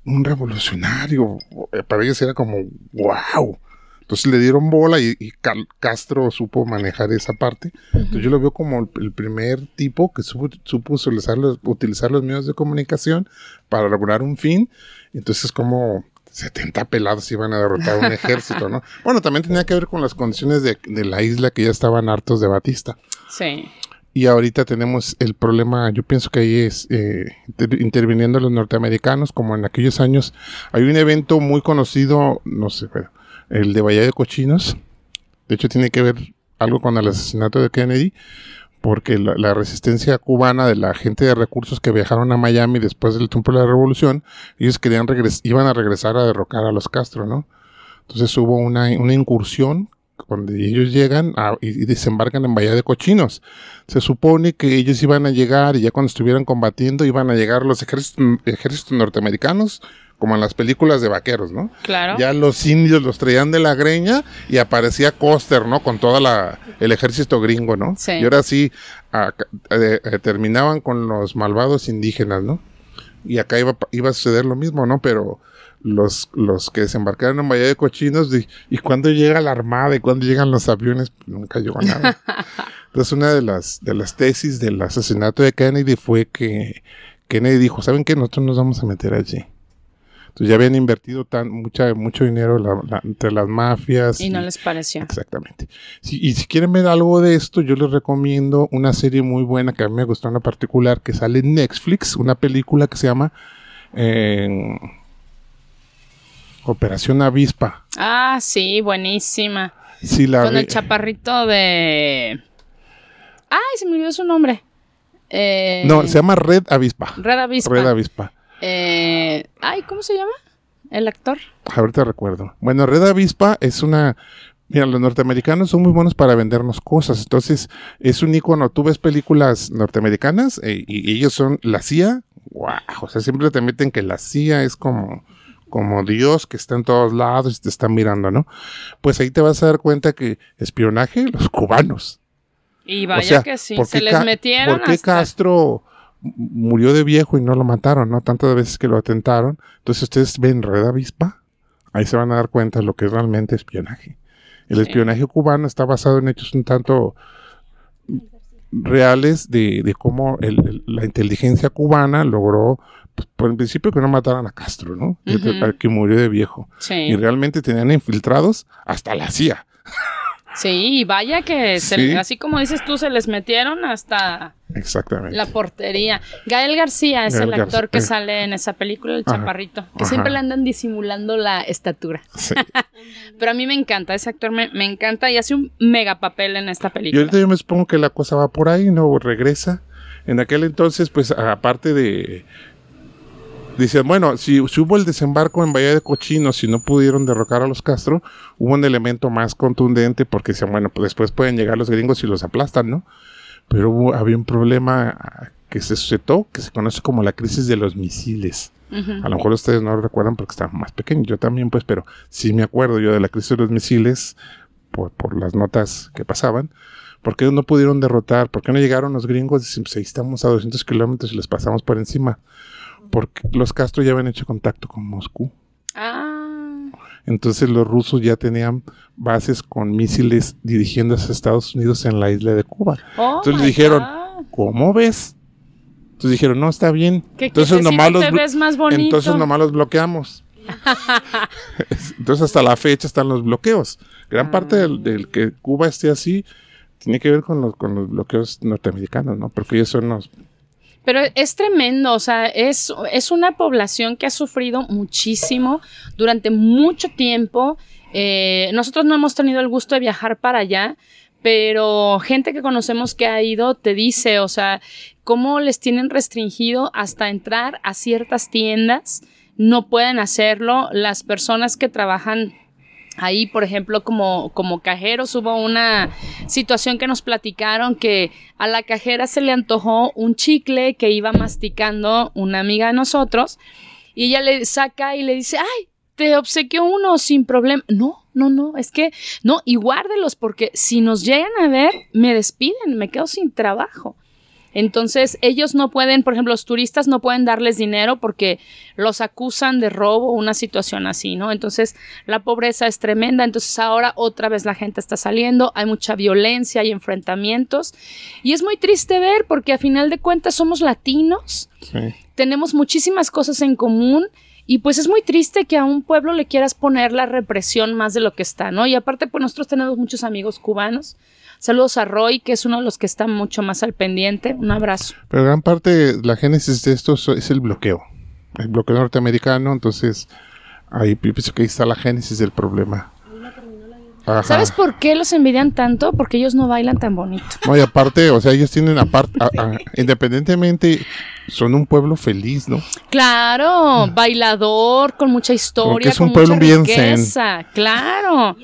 un revolucionario. Eh, Para ellos era como, wow. Entonces le dieron bola y, y Castro supo manejar esa parte. Entonces yo lo veo como el, el primer tipo que supo, supo utilizar, los, utilizar los medios de comunicación para lograr un fin. Entonces como 70 pelados iban a derrotar un ejército, ¿no? Bueno, también tenía que ver con las condiciones de, de la isla que ya estaban hartos de Batista. Sí. Y ahorita tenemos el problema, yo pienso que ahí es eh, inter- interviniendo los norteamericanos, como en aquellos años. Hay un evento muy conocido, no sé, pero el de Bahía de Cochinos. De hecho, tiene que ver algo con el asesinato de Kennedy, porque la, resistencia cubana de la gente de recursos que viajaron a Miami después del tiempo de la revolución, ellos querían iban a regresar a derrocar a los Castro, ¿no? Entonces hubo una, incursión donde ellos llegan y, desembarcan en Bahía de Cochinos. Se supone que ellos iban a llegar y ya cuando estuvieran combatiendo iban a llegar los ejércitos norteamericanos, como en las películas de vaqueros, ¿no? Claro. Ya los indios los traían de la greña y aparecía Coster, ¿no? Con toda la el ejército gringo, ¿no? Sí. Y ahora sí eh, eh, terminaban con los malvados indígenas, ¿no? Y acá iba, iba a suceder lo mismo, ¿no? Pero los, los que desembarcaron en Bahía de Cochinos, di- ¿y cuándo llega la armada? ¿Y cuándo llegan los aviones? Pues nunca llegó nada. Entonces, una de las, de las tesis del asesinato de Kennedy fue que Kennedy dijo, ¿saben qué? Nosotros nos vamos a meter allí. Entonces ya habían invertido tan, mucha, mucho dinero la- la- entre las mafias. Y no les pareció. Exactamente. Si- y si quieren ver algo de esto, yo les recomiendo una serie muy buena que a mí me gustó en particular, que sale en Netflix, una película que se llama eh, Operación Avispa. Ah, sí, buenísima. Si la Con el chaparrito de. Ay, se me olvidó su nombre. Eh, No, se llama Red Avispa. Red Avispa. Red Avispa. Eh, ay, ¿cómo se llama? El actor. Ahorita recuerdo. Bueno, Red Avispa es una Mira, los norteamericanos son muy buenos para vendernos cosas. Entonces, es un icono. Tú ves películas norteamericanas eh, y, ellos son la CIA. ¡Wow! O sea, siempre te meten que la CIA es como, como Dios que está en todos lados y te está mirando, ¿no? Pues ahí te vas a dar cuenta que espionaje, los cubanos. Y O vaya sea, que sí, ¿por se les metieron ¿Por qué hasta- Castro murió de viejo y no lo mataron, no? Tantas veces que lo atentaron. Entonces ustedes ven Red Avispa, ahí se van a dar cuenta de lo que es realmente espionaje. El Sí. espionaje cubano está basado en hechos un tanto reales de, de cómo el- el- la inteligencia cubana logró, pues, por el principio que no mataran a Castro, ¿no? Que- Ujú. Que murió de viejo. Sí. Y realmente tenían infiltrados hasta la CIA. Sí, y vaya que se- Sí. así como dices tú, se les metieron hasta Exactamente. la portería. Gael García es Gael el actor que eh. sale en esa película, el Ajá, chaparrito, que ajá. siempre le andan disimulando la estatura. Sí. Pero a mí me encanta, ese actor me, me encanta y hace un mega papel en esta Y película. ahorita yo me supongo que la cosa va por ahí, ¿no? Regresa. En aquel entonces, pues, aparte de. Dicen, bueno, si, si hubo el desembarco en Bahía de Cochinos, si no pudieron derrocar a los Castro, hubo un elemento más contundente porque decían, bueno, pues después pueden llegar los gringos y los aplastan, ¿no? Pero hubo- había un problema que se suscitó, que se conoce como la crisis de los misiles. A lo mejor ustedes no lo recuerdan porque estaban más pequeños, yo también, pues, pero sí me acuerdo yo de la crisis de los misiles por, por las notas que pasaban. ¿Por qué no pudieron derrotar? ¿Por qué no llegaron los gringos? Dicen, pues ahí estamos a 200 kilómetros y les pasamos por encima. Porque los Castro ya habían hecho contacto con Moscú. Ah, Entonces los rusos ya tenían bases con misiles dirigiéndose a Estados Unidos en la isla de Cuba. oh Entonces my dijeron, God. ¿Cómo ves? Entonces dijeron, no, está bien. Que Entonces quietecito nomás los ves más bonito. Entonces nomás los bloqueamos. Entonces hasta la fecha están los bloqueos. Gran parte del, del que Cuba esté así tiene que ver con los, con los bloqueos norteamericanos, ¿no? Porque ellos son los... Pero es tremendo, o sea, es, es una población que ha sufrido muchísimo durante mucho tiempo. Eh, nosotros no hemos tenido el gusto de viajar para allá, pero gente que conocemos que ha ido te dice, o sea, cómo les tienen restringido hasta entrar a ciertas tiendas, no pueden hacerlo. Las personas que trabajan Ahí, por ejemplo, como, como cajeros, hubo una situación que nos platicaron que a la cajera se le antojó un chicle que iba masticando una amiga de nosotros y ella le saca y le dice, ay, te obsequió uno sin problema. No, no, no, es que no, y guárdelos porque si nos llegan a ver, me despiden, me quedo sin trabajo. Entonces, ellos no pueden, por ejemplo, los turistas no pueden darles dinero porque los acusan de robo, una situación así, ¿no? Entonces, la pobreza es tremenda. Entonces, ahora otra vez la gente está saliendo, hay mucha violencia, hay enfrentamientos. Y es muy triste ver porque a final de cuentas somos latinos, sí. tenemos muchísimas cosas en común. Y pues es muy triste que a un pueblo le quieras poner la represión más de lo que está, ¿no? Y aparte, pues nosotros tenemos muchos amigos cubanos. Saludos a Roy, que es uno de los que está mucho más al pendiente. Un abrazo. Pero gran parte, la génesis de esto es el bloqueo. El bloqueo norteamericano, entonces ahí pienso que ahí está la génesis del problema. Ajá. ¿Sabes por qué los envidian tanto? Porque ellos no bailan tan bonito. No, y aparte, o sea, ellos tienen aparte, independientemente, son un pueblo feliz, ¿no? Claro, bailador, con mucha historia, es un con pueblo mucha bien zen. riqueza. Claro.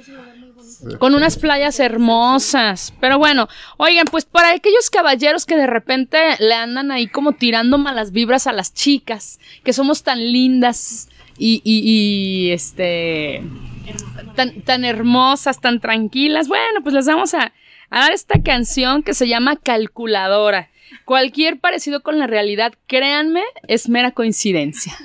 Con unas playas hermosas. Pero bueno, oigan, pues para aquellos caballeros que de repente le andan ahí como tirando malas vibras a las chicas, que somos tan lindas y, este tan, tan hermosas, tan tranquilas. Bueno, pues les vamos a, a dar esta canción que se llama Calculadora. Cualquier parecido con la realidad, créanme, es mera coincidencia.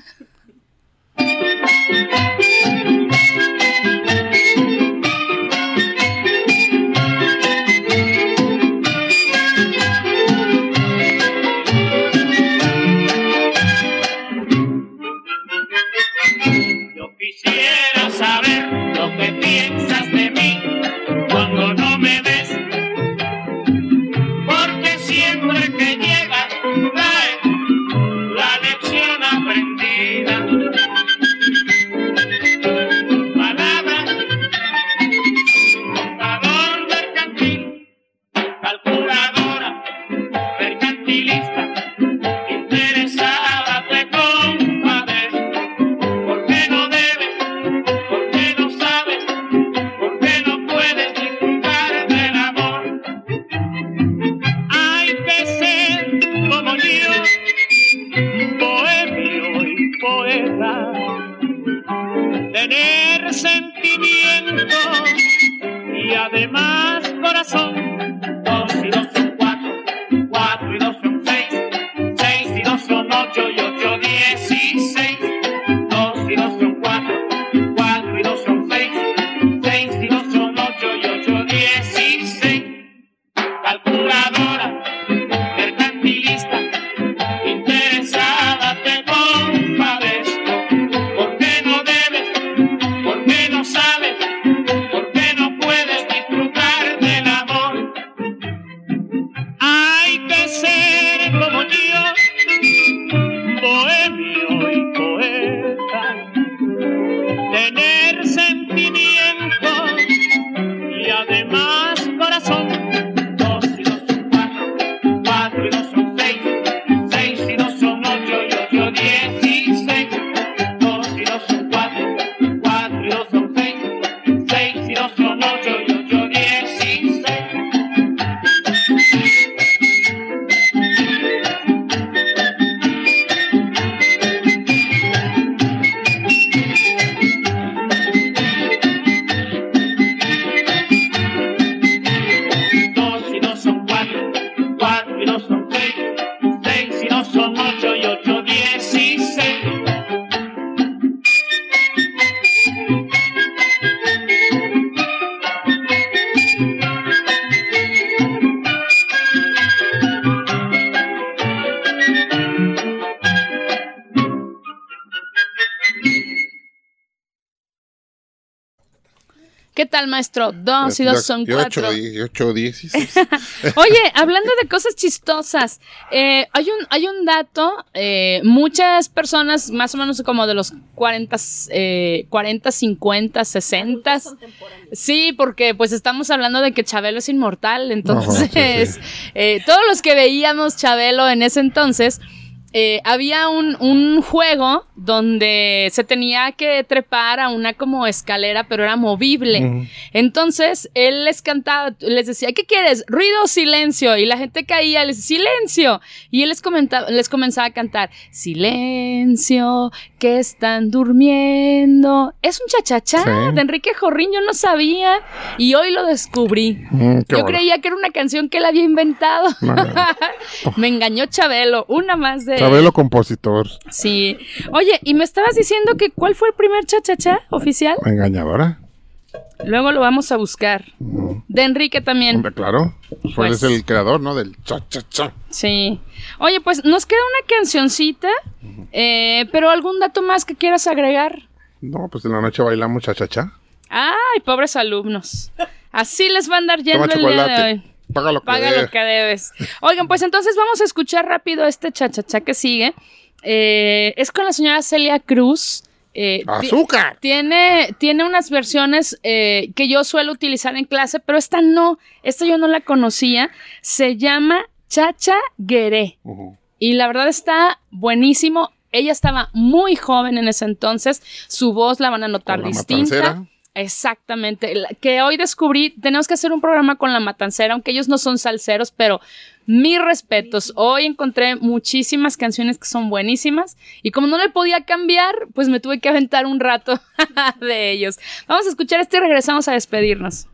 Maestro? Dos y dos son cuatro. y ocho, dieciséis. Oye, hablando de cosas chistosas, eh, hay un hay un dato, eh, muchas personas, más o menos como de los 40, eh, 40 50, 60, sí, porque pues estamos hablando de que Chabelo es inmortal, entonces, Ajá, sí, sí. eh, todos los que veíamos Chabelo en ese entonces, eh, había un, un juego donde se tenía que trepar a una como escalera, pero era movible. Entonces, él les cantaba, les decía, ¿qué quieres? Ruido o silencio. Y la gente caía, les decía, silencio. Y él les, comentaba, les comenzaba a cantar, silencio, que están durmiendo. Es un chachachá Sí. de Enrique Jorrín, yo no sabía. Y hoy lo descubrí. Mm, Yo bueno. creía que era una canción que él había inventado. No, no. Me engañó Chabelo, una más de... Chabelo compositor. Sí. Oye, y me estabas diciendo que ¿cuál fue el primer chachachá oficial? Engañadora. Luego lo vamos a buscar. De Enrique también. Hombre, claro. Pues, Pues- es el creador, ¿no? Del cha, cha, cha. Sí. Oye, pues nos queda una cancioncita, eh, pero algún dato más que quieras agregar. No, pues en la noche bailamos cha, cha, cha. Ay, pobres alumnos. Así les va a andar yendo Toma el día de chocolate. hoy. Paga lo que Paga debes. lo que debes. Oigan, pues entonces vamos a escuchar rápido este chachachá que sigue. Eh, es con la señora Celia Cruz. Eh, ¡Azúcar! Tiene, tiene unas versiones eh, que yo suelo utilizar en clase, pero esta no, esta yo no la conocía. Se llama Chacha Gueré. Y la verdad está buenísimo. Ella estaba muy joven en ese entonces. Su voz la van a notar distinta. matancera. Exactamente. Que hoy descubrí, tenemos que hacer un programa con la matancera, aunque ellos no son salseros, pero mis respetos. Hoy encontré muchísimas canciones que son buenísimas y como no le podía cambiar, pues me tuve que aventar un rato de ellos. Vamos a escuchar esto y regresamos a despedirnos.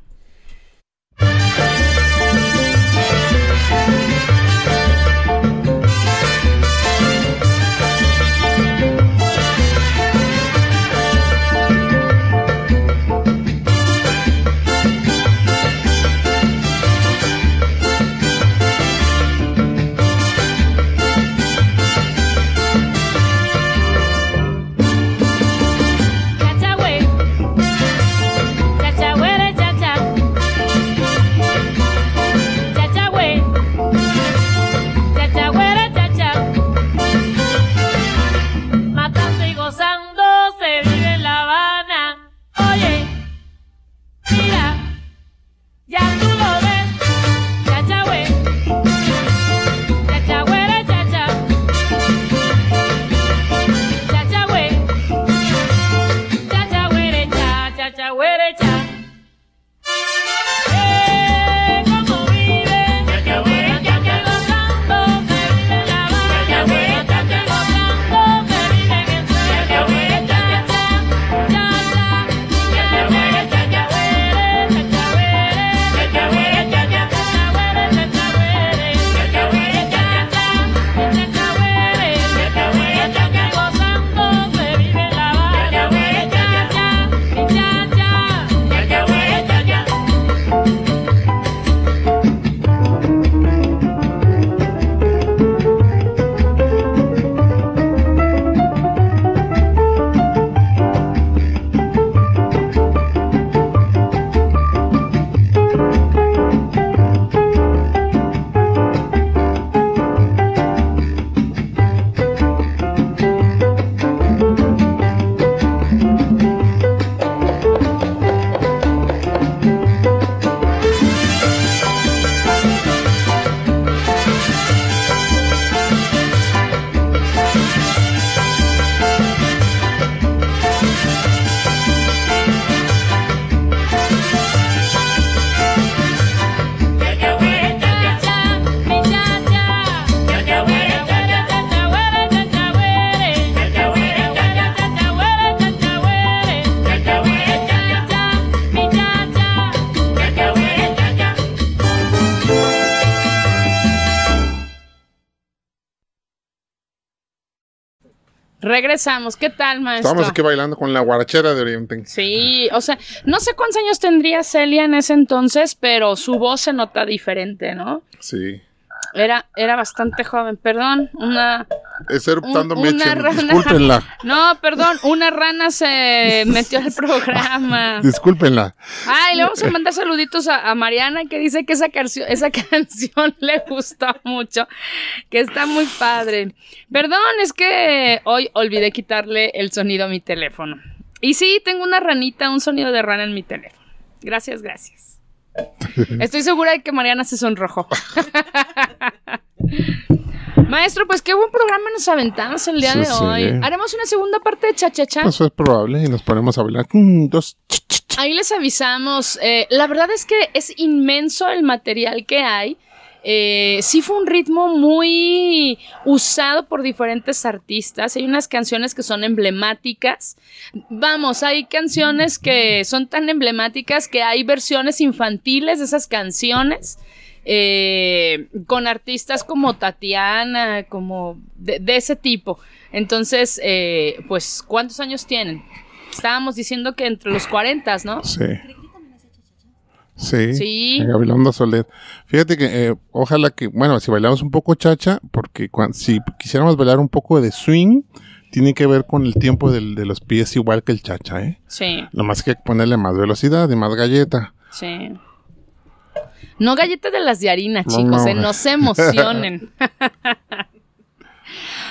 Regresamos. ¿Qué tal, maestro? Estamos aquí bailando con la guarachera de Oriente. Sí, o sea, no sé cuántos años tendría Celia en ese entonces, pero su voz se nota diferente, ¿no? Sí. Era, era bastante joven, perdón, una... Un- rana. No, perdón, una rana se metió al programa. Discúlpenla. Ay, le vamos a mandar saluditos a, a Mariana que dice que esa, canción esa canción le gustó mucho, que está muy padre. Perdón, es que hoy olvidé quitarle el sonido a mi teléfono. Y sí, tengo una ranita, un sonido de rana en mi teléfono. Gracias, gracias. Estoy segura de que Mariana se sonrojó. Maestro, pues qué buen programa nos aventamos el día Sí, de sí. hoy. Haremos una segunda parte de Cha-Cha-Cha. Eso es probable y nos ponemos a bailar. Mm, dos. Ahí les avisamos. eh, la verdad es que es inmenso el material que hay. Eh, sí fue un ritmo muy usado por diferentes artistas. Hay unas canciones que son emblemáticas. Vamos, hay canciones que son tan emblemáticas que hay versiones infantiles de esas canciones. eh, con artistas como Tatiana, como de, ese tipo. Entonces, eh, pues, ¿cuántos años tienen? Estábamos diciendo que entre los 40, ¿no? Sí. Sí. Sí. Gabilondo Soler. Fíjate que eh, ojalá que, bueno, si bailamos un poco chacha, porque cuan- si quisiéramos bailar un poco de swing, tiene que ver con el tiempo del- de los pies igual que el chacha, ¿eh? Sí, Nomás que ponerle más velocidad y más galleta. sí. No galletas de las de harina, No, chicos, no. eh, no se emocionen.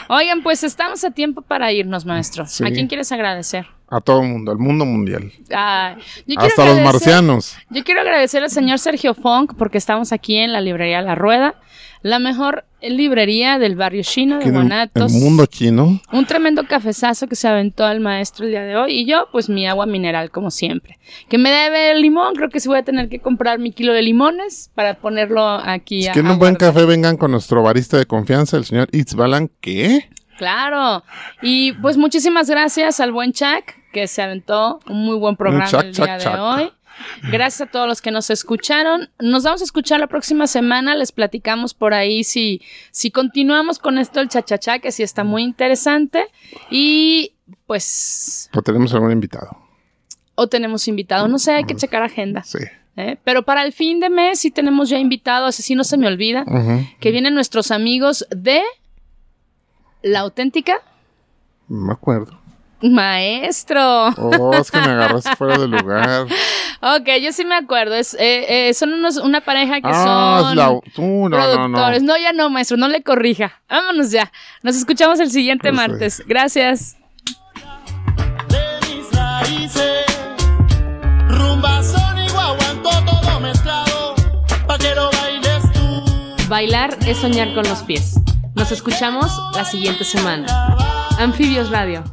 Oigan, pues estamos a tiempo para irnos, maestro. Sí. ¿A quién quieres agradecer? A todo el mundo, al mundo mundial. Quiero Hasta los marcianos. Yo quiero agradecer al señor Sergio Funk porque estamos aquí en la librería La Rueda, la mejor librería del barrio chino de Guanatos. el mundo chino. Un tremendo cafezazo que se aventó el maestro el día de hoy. Y yo, pues mi agua mineral, como siempre. Que me debe el limón. Creo que sí voy a tener que comprar mi kilo de limones para ponerlo aquí. Si a- quieren a un buen café, vengan con nuestro barista de confianza, el señor Itzbalan. ¿Qué? Claro. Y pues muchísimas gracias al buen Chuck que se aventó un muy buen programa el día Chuck, de Chuck. hoy. Gracias a todos los que nos escucharon. Nos vamos a escuchar la próxima semana. Les platicamos por ahí si, si continuamos con esto el chachachá, que sí está muy interesante. Y pues ¿O tenemos algún invitado? o tenemos invitados. No sé, hay que checar agenda. Sí. ¿eh? Pero para el fin de mes sí tenemos ya invitados, así no se me olvida, Ujú. que vienen nuestros amigos de La Auténtica No me acuerdo. Maestro. Oh, es que me agarraste fuera de lugar. Ok, yo sí me acuerdo. Es, eh, eh, son unos, una pareja que Ah, son la... Tú, no, productores. no. No, ya no, maestro, no le corrija. Vámonos ya. Nos escuchamos el siguiente sí. martes. Gracias. de mis raíces. Rumba, son y guaguancó todo mezclado. Pa' que lo bailes tú. Bailar es soñar con los pies. Nos escuchamos la siguiente semana. Anfibios Radio.